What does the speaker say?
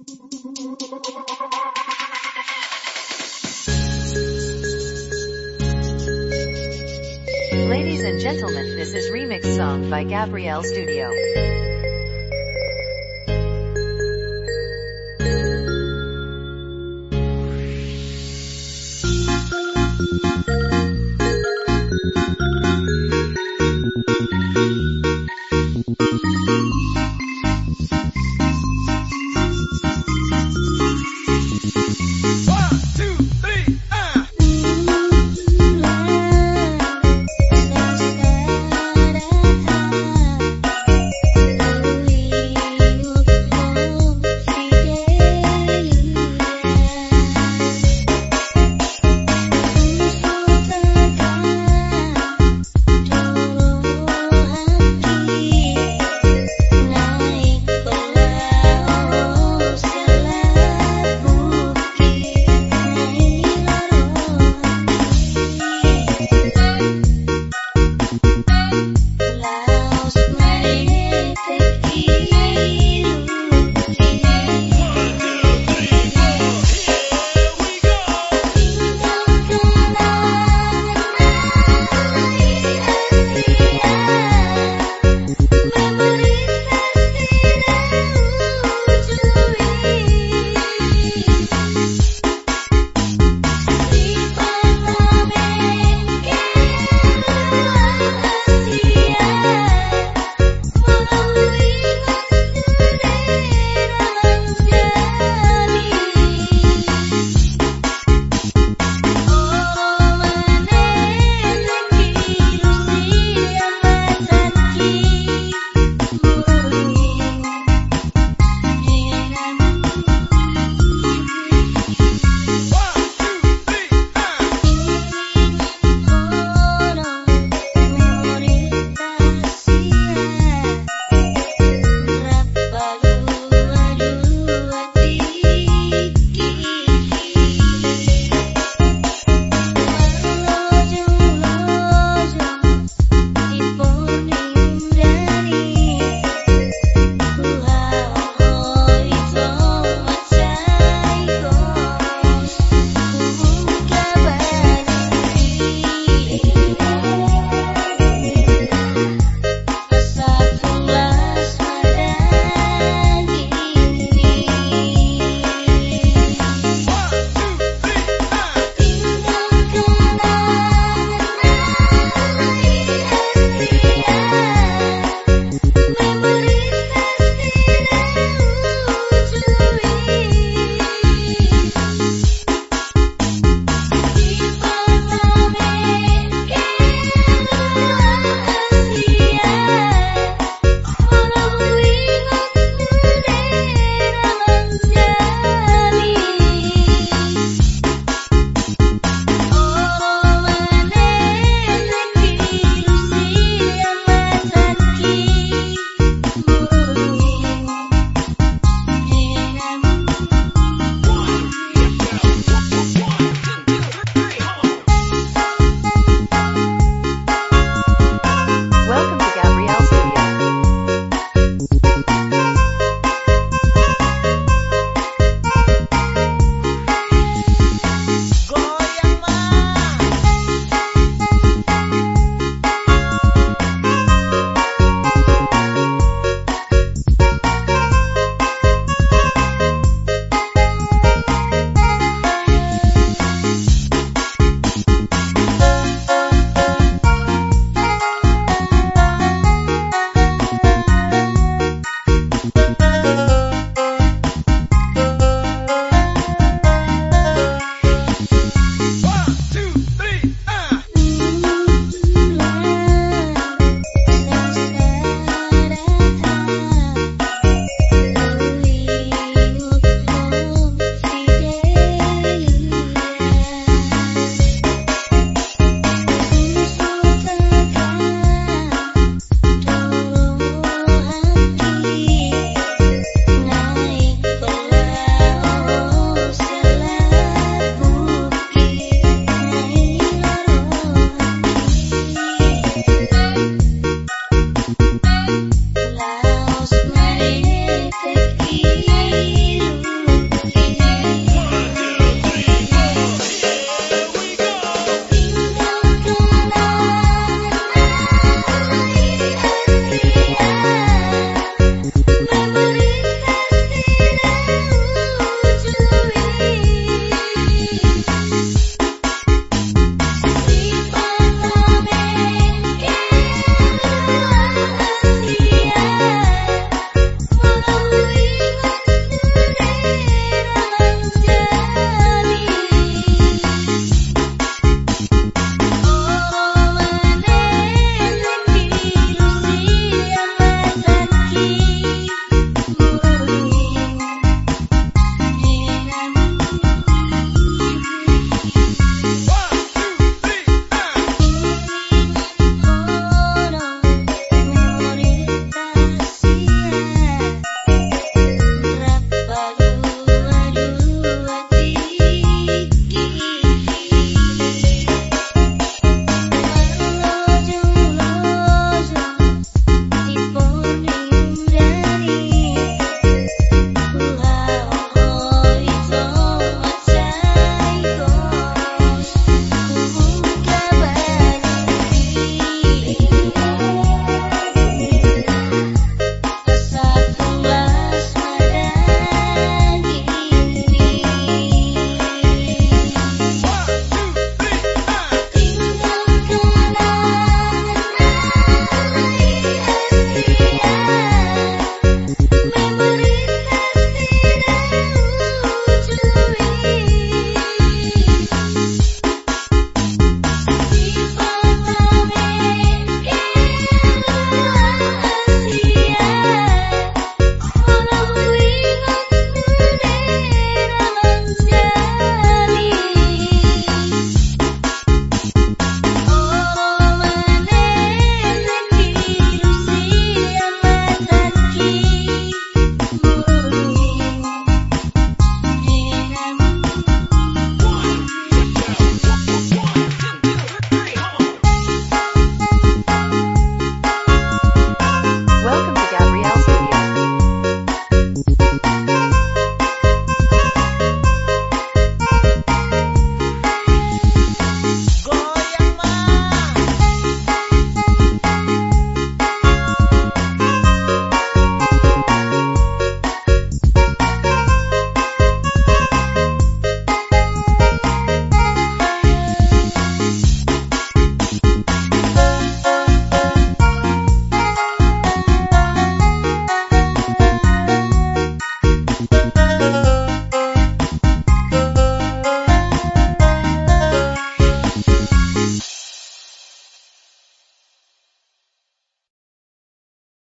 Ladies and gentlemen, this is remix song by Gabrielle Studio.